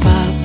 pop.